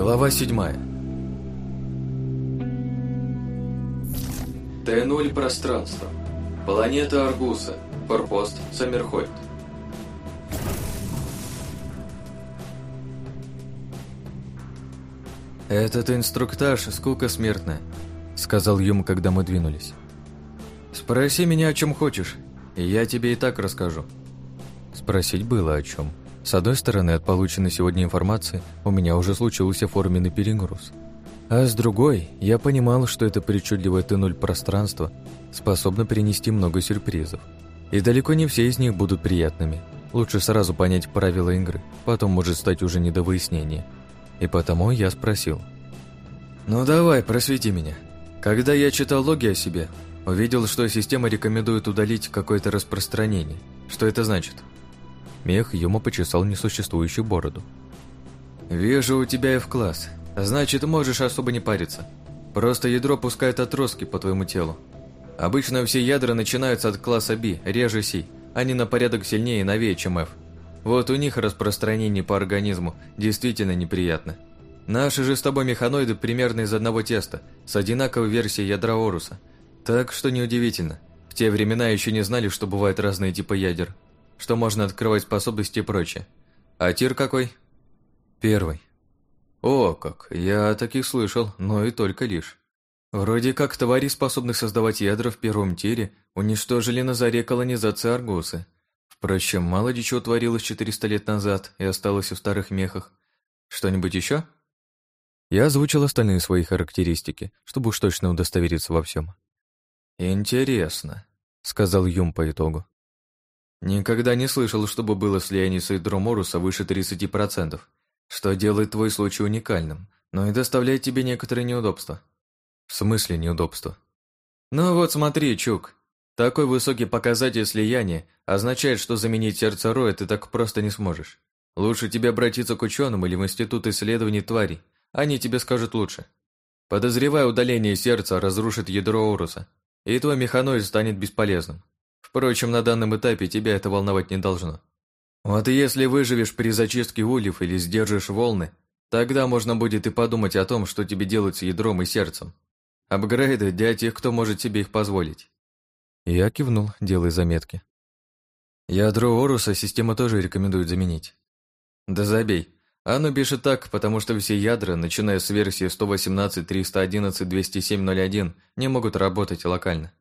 Глава седьмая. Т-0 пространство. Планета Аргуса. Форпост Саммерхольд. «Этот инструктаж – скука смертная», – сказал Юм, когда мы двинулись. «Спроси меня, о чем хочешь, и я тебе и так расскажу». Спросить было о чем. С одной стороны, от полученной сегодня информации у меня уже случился форменный перегруз. А с другой, я понимал, что это причудливое Т-0 пространство способно принести много сюрпризов. И далеко не все из них будут приятными. Лучше сразу понять правила игры, потом может стать уже не до выяснения. И потому я спросил. «Ну давай, просвети меня. Когда я читал логи о себе, увидел, что система рекомендует удалить какое-то распространение. Что это значит?» Мех Юма почесал несуществующую бороду. «Вижу у тебя F-класс. Значит, можешь особо не париться. Просто ядро пускает отростки по твоему телу. Обычно все ядра начинаются от класса B, реже C. Они на порядок сильнее и новее, чем F. Вот у них распространение по организму действительно неприятно. Наши же с тобой механоиды примерно из одного теста, с одинаковой версией ядра Оруса. Так что неудивительно. В те времена еще не знали, что бывают разные типы ядер, что можно открывать способности и прочее. А тир какой? Первый. О, как, я таких слышал, но и только лишь. Вроде как твари, способных создавать ядра в первом тире, уничтожили на заре колонизации Аргусы – Впрочем, мало ли чего творилось 400 лет назад и осталось в старых мехах. Что-нибудь еще? Я озвучил остальные свои характеристики, чтобы уж точно удостовериться во всем. «Интересно», — сказал Юм по итогу. «Никогда не слышал, чтобы было слияние с ядром Оруса выше 30%, что делает твой случай уникальным, но и доставляет тебе некоторые неудобства». «В смысле неудобства?» «Ну вот смотри, Чук, такой высокий показатель слияния означает, что заменить сердце Роя ты так просто не сможешь. Лучше тебе обратиться к ученым или в Институт исследований тварей. Они тебе скажут лучше. Подозревая удаление сердца разрушит ядро Оруса, и твой механоид станет бесполезным. Впрочем, на данном этапе тебя это волновать не должно. Вот если выживешь при зачистке ульев или сдержишь волны, тогда можно будет и подумать о том, что тебе делать с ядром и сердцем. Апгрейды для тех, кто может себе их позволить. Я кивнул, делая заметки. Ядро Оруса система тоже рекомендует заменить. Да забей. Оно пишет так, потому что все ядра, начиная с версии 118.311.207.01, не могут работать локально.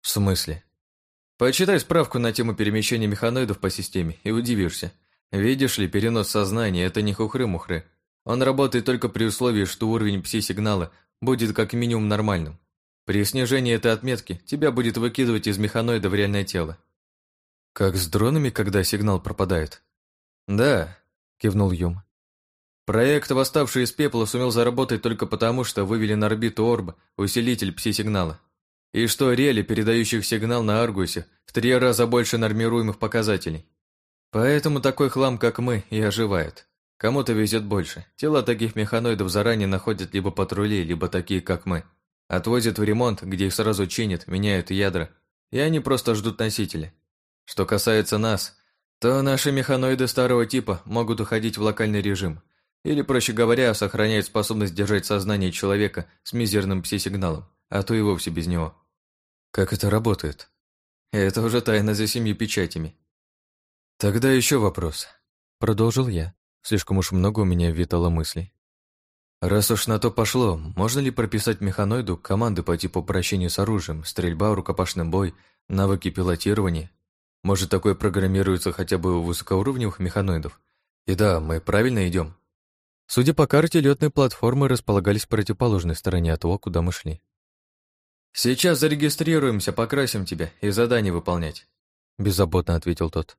В смысле? Почитай справку на тему перемещения механоидов по системе и удивишься. Видишь ли, перенос сознания – это не хухры-мухры. Он работает только при условии, что уровень пси-сигнала будет как минимум нормальным. При снижении этой отметки тебя будет выкидывать из механоида в реальное тело. Как с дронами, когда сигнал пропадает? Да, кивнул Юм. Проект, восставший из пепла, сумел заработать только потому, что вывели на орбиту Орб усилитель пси-сигнала. И что рели, передающих сигнал на Аргусе, в три раза больше нормируемых показателей. Поэтому такой хлам, как мы, и оживает. Кому-то везет больше. Тела таких механоидов заранее находят либо патрули, либо такие, как мы. Отвозят в ремонт, где их сразу чинят, меняют ядра, и они просто ждут носителя. Что касается нас, то наши механоиды старого типа могут уходить в локальный режим, или, проще говоря, сохраняют способность держать сознание человека с мизерным пси-сигналом, а то и вовсе без него. Как это работает? Это уже тайна за семью печатями. Тогда еще вопрос. Продолжил я. Слишком уж много у меня витало мыслей. Раз уж на то пошло, можно ли прописать механоиду команды по типу обращения с оружием, стрельба, рукопашный бой, навыки пилотирования? Может, такое программируется хотя бы у высокоуровневых механоидов? И да, мы правильно идем. Судя по карте, летные платформы располагались в противоположной стороне от того, куда мы шли. «Сейчас зарегистрируемся, покрасим тебя и задание выполнять», – беззаботно ответил тот.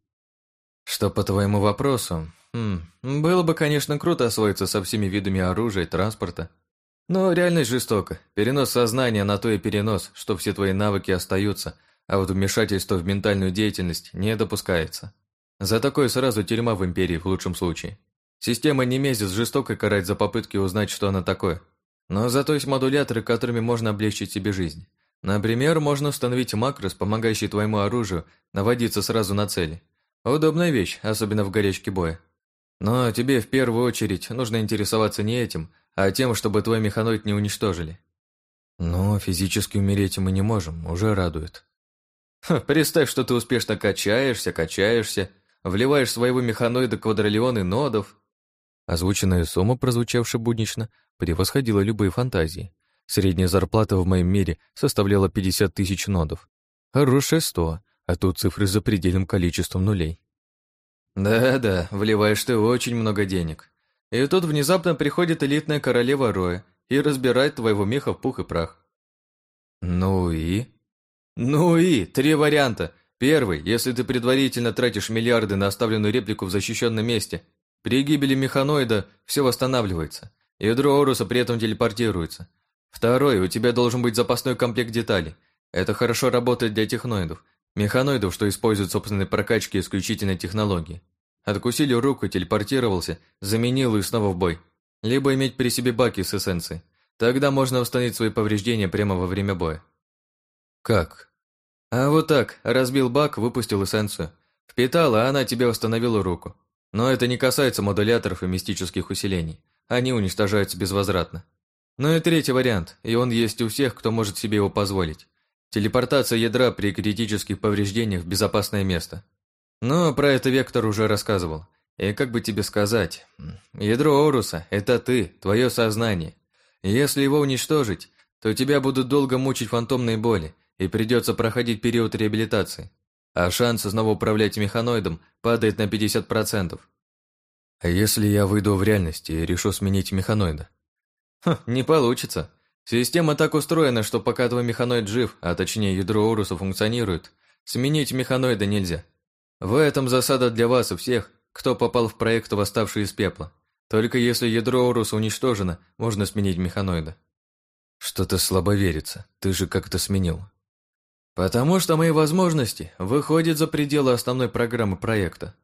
«Что по твоему вопросу? Хм, было бы, конечно, круто освоиться со всеми видами оружия и транспорта. Но реальность жестока. Перенос сознания на то и перенос, что все твои навыки остаются, а вот вмешательство в ментальную деятельность не допускается. За такое сразу тюрьма в Империи в лучшем случае. Система не месяц жестоко карать за попытки узнать, что она такое. Но зато есть модуляторы, которыми можно облегчить себе жизнь. Например, можно установить макрос, помогающий твоему оружию наводиться сразу на цели. Удобная вещь, особенно в горячке боя. Но тебе в первую очередь нужно интересоваться не этим, а тем, чтобы твой механоид не уничтожили. Но физически умереть мы не можем, уже радует. Ха, представь, что ты успешно качаешься, качаешься, вливаешь своего механоида квадриллионы нодов. Озвученная сумма, прозвучавшая буднично, превосходила любые фантазии. Средняя зарплата в моем мире составляла 50 тысяч нодов. Хорошая 100, а тут цифры за предельным количеством нулей. Да-да, вливаешь ты очень много денег. И тут внезапно приходит элитная королева Роя и разбирает твоего меха в пух и прах. Ну и? Ну и, три варианта. Первый, если ты предварительно тратишь миллиарды на оставленную реплику в защищенном месте, при гибели механоида все восстанавливается. Ядро Оруса при этом телепортируется. Второй, у тебя должен быть запасной комплект деталей. Это хорошо работает для техноидов, механоидов, что используют собственной прокачки исключительной технологии. Откусили руку, телепортировался, заменил и снова в бой. Либо иметь при себе баки с эссенцией. Тогда можно восстановить свои повреждения прямо во время боя. Как? А вот так, разбил бак, выпустил эссенцию. Впитал, а она тебе восстановила руку. Но это не касается модуляторов и мистических усилений. Они уничтожаются безвозвратно. Ну и третий вариант, и он есть у всех, кто может себе его позволить. Телепортация ядра при критических повреждениях в безопасное место. Но про это Вектор уже рассказывал. И как бы тебе сказать, ядро Оруса – это ты, твое сознание. Если его уничтожить, то тебя будут долго мучить фантомные боли, и придется проходить период реабилитации. А шанс снова управлять механоидом падает на 50%. А если я выйду в реальность и решу сменить механоида? Ха, не получится. Система так устроена, что пока твой механоид жив, а точнее ядро Оруса функционирует, сменить механоида нельзя. В этом засада для вас и всех, кто попал в проект «Восставший из пепла». Только если ядро Оруса уничтожено, можно сменить механоида. Что-то слабо верится. Ты же как-то сменил. Потому что мои возможности выходят за пределы основной программы проекта.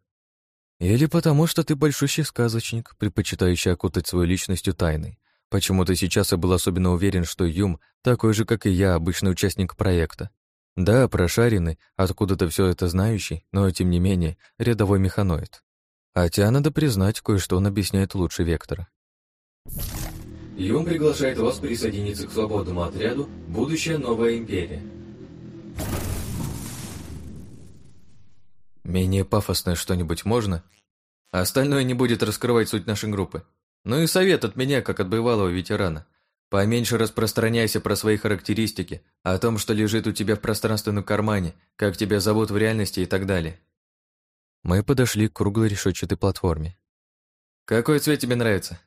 Или потому что ты большущий сказочник, предпочитающий окутать свою личностью тайной. Почему-то сейчас я был особенно уверен, что Юм такой же, как и я, обычный участник проекта. Да, прошаренный, откуда-то все это знающий, но, тем не менее, рядовой механоид. Хотя, надо признать, кое-что он объясняет лучше Вектора. Юм приглашает вас присоединиться к свободному отряду «Будущая новая империя». Менее пафосное что-нибудь можно? Остальное не будет раскрывать суть нашей группы. Ну и совет от меня, как от бывалого ветерана. Поменьше распространяйся про свои характеристики, о том, что лежит у тебя в пространственном кармане, как тебя зовут в реальности и так далее. Мы подошли к круглой решетчатой платформе. «Какой цвет тебе нравится?»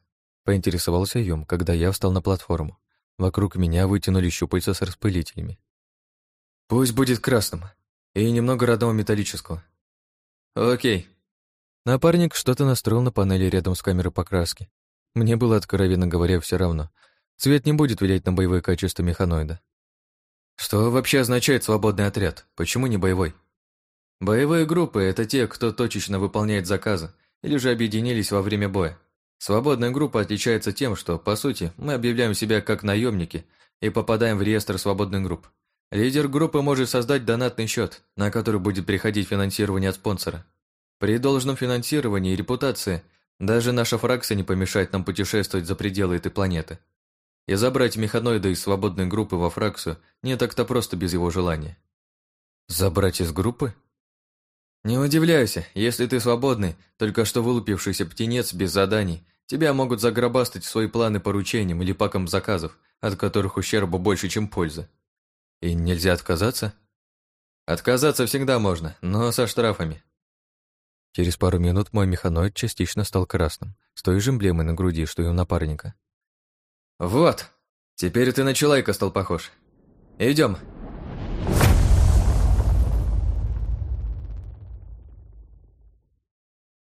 Поинтересовался Юм, когда я встал на платформу. Вокруг меня вытянули щупальца с распылителями. «Пусть будет красным. И немного родного металлического». «Окей». Напарник что-то настроил на панели рядом с камерой покраски. Мне было, откровенно говоря, все равно — Цвет не будет влиять на боевые качества механоида. Что вообще означает свободный отряд? Почему не боевой? Боевые группы – это те, кто точечно выполняет заказы или же объединились во время боя. Свободная группа отличается тем, что, по сути, мы объявляем себя как наемники и попадаем в реестр свободных групп. Лидер группы может создать донатный счет, на который будет приходить финансирование от спонсора. При должном финансировании и репутации даже наша фракция не помешает нам путешествовать за пределы этой планеты. И забрать механоида из свободной группы во фракцию не так-то просто без его желания. Забрать из группы? Не удивляйся, если ты свободный, только что вылупившийся птенец без заданий, тебя могут загробастать в свои планы поручением или паком заказов, от которых ущерба больше, чем пользы. И нельзя отказаться? Отказаться всегда можно, но со штрафами. Через пару минут мой механоид частично стал красным, с той же эмблемой на груди, что и у напарника. «Вот, теперь ты на Чулайка стал похож. Идем,